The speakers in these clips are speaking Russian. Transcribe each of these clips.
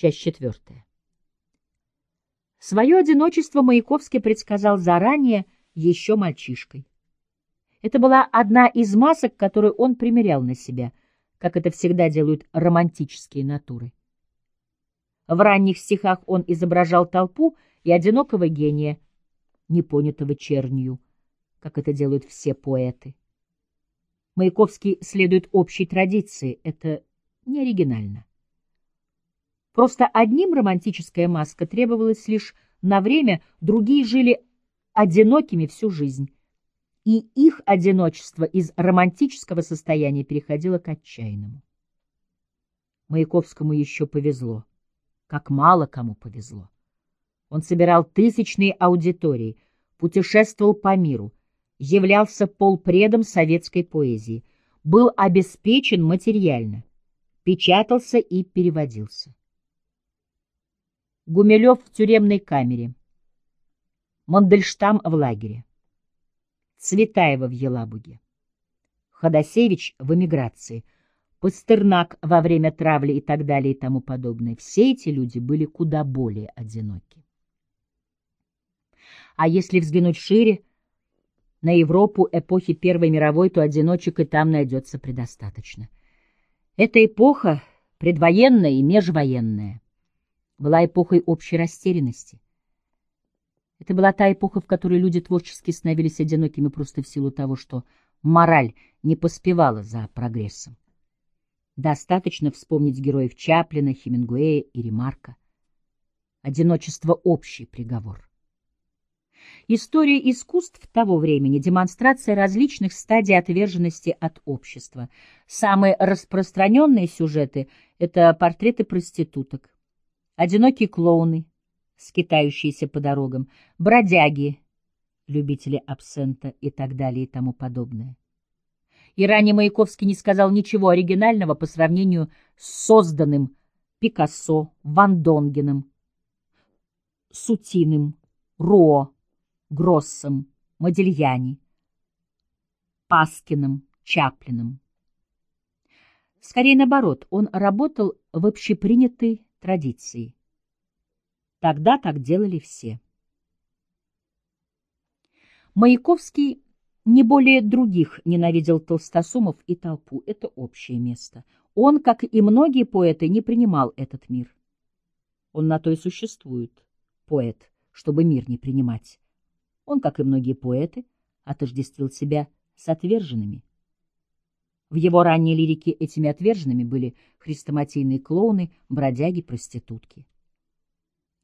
Часть четвертая. Свое одиночество Маяковский предсказал заранее, еще мальчишкой. Это была одна из масок, которую он примерял на себя, как это всегда делают романтические натуры. В ранних стихах он изображал толпу и одинокого гения, непонятого чернью, как это делают все поэты. Маяковский следует общей традиции, это не оригинально. Просто одним романтическая маска требовалась лишь на время, другие жили одинокими всю жизнь, и их одиночество из романтического состояния переходило к отчаянному. Маяковскому еще повезло, как мало кому повезло. Он собирал тысячные аудитории, путешествовал по миру, являлся полпредом советской поэзии, был обеспечен материально, печатался и переводился. Гумилев в тюремной камере, Мандельштам в лагере, Цветаева в Елабуге, Ходосевич в эмиграции, Пастернак во время травли и так далее и тому подобное. Все эти люди были куда более одиноки. А если взглянуть шире, на Европу эпохи Первой мировой, то одиночек и там найдется предостаточно. Эта эпоха, предвоенная и межвоенная, была эпохой общей растерянности. Это была та эпоха, в которой люди творчески становились одинокими просто в силу того, что мораль не поспевала за прогрессом. Достаточно вспомнить героев Чаплина, Хемингуэя и Ремарка. Одиночество — общий приговор. История искусств того времени — демонстрация различных стадий отверженности от общества. Самые распространенные сюжеты — это портреты проституток, одинокие клоуны, скитающиеся по дорогам, бродяги, любители абсента и так далее и тому подобное. И ранее Маяковский не сказал ничего оригинального по сравнению с созданным Пикассо, Ван Донгеном, Сутиным, Ро, Гроссом, Модельяни, Паскиным, Чаплиным. Скорее наоборот, он работал в общепринятой традиции. Тогда так делали все. Маяковский не более других ненавидел толстосумов и толпу. Это общее место. Он, как и многие поэты, не принимал этот мир. Он на то и существует, поэт, чтобы мир не принимать. Он, как и многие поэты, отождествил себя с отверженными. В его ранней лирике этими отверженными были хрестоматийные клоуны, бродяги, проститутки.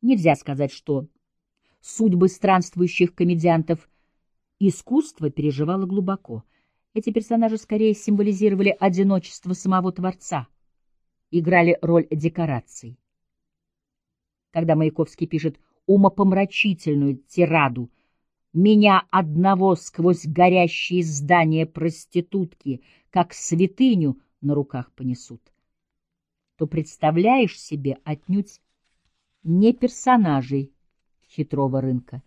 Нельзя сказать, что судьбы странствующих комедиантов искусство переживало глубоко. Эти персонажи скорее символизировали одиночество самого Творца, играли роль декораций. Когда Маяковский пишет умопомрачительную тираду меня одного сквозь горящие здания проститутки, как святыню на руках понесут, то представляешь себе отнюдь не персонажей хитрого рынка,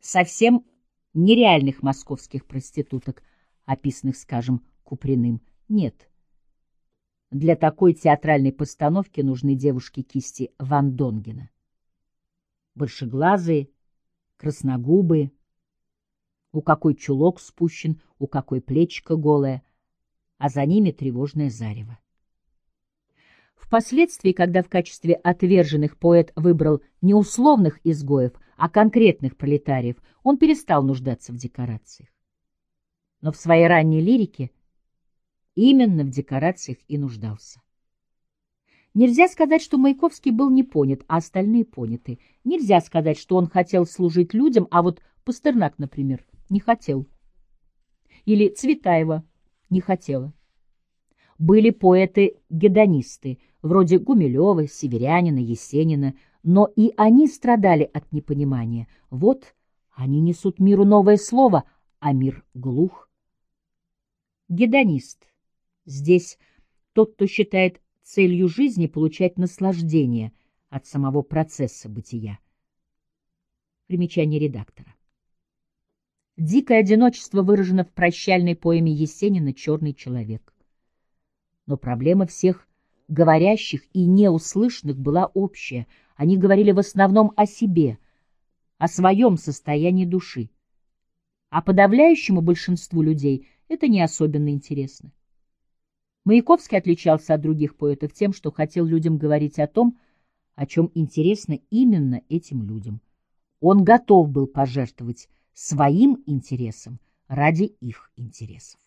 совсем нереальных московских проституток, описанных, скажем, Куприным, нет. Для такой театральной постановки нужны девушки кисти Ван Донгена. Большеглазые, красногубые, у какой чулок спущен, у какой плечико голое, а за ними тревожное зарево. Впоследствии, когда в качестве отверженных поэт выбрал не условных изгоев, а конкретных пролетариев, он перестал нуждаться в декорациях. Но в своей ранней лирике именно в декорациях и нуждался. Нельзя сказать, что Маяковский был не понят, а остальные поняты. Нельзя сказать, что он хотел служить людям, а вот Пастернак, например, не хотел. Или Цветаева не хотела. Были поэты-гедонисты, вроде Гумилева, Северянина, Есенина, но и они страдали от непонимания. Вот они несут миру новое слово, а мир глух. Гедонист. Здесь тот, кто считает целью жизни получать наслаждение от самого процесса бытия. Примечание редактора. Дикое одиночество выражено в прощальной поэме Есенина «Черный человек». Но проблема всех говорящих и неуслышанных была общая. Они говорили в основном о себе, о своем состоянии души. А подавляющему большинству людей это не особенно интересно. Маяковский отличался от других поэтов тем, что хотел людям говорить о том, о чем интересно именно этим людям. Он готов был пожертвовать своим интересом ради их интересов.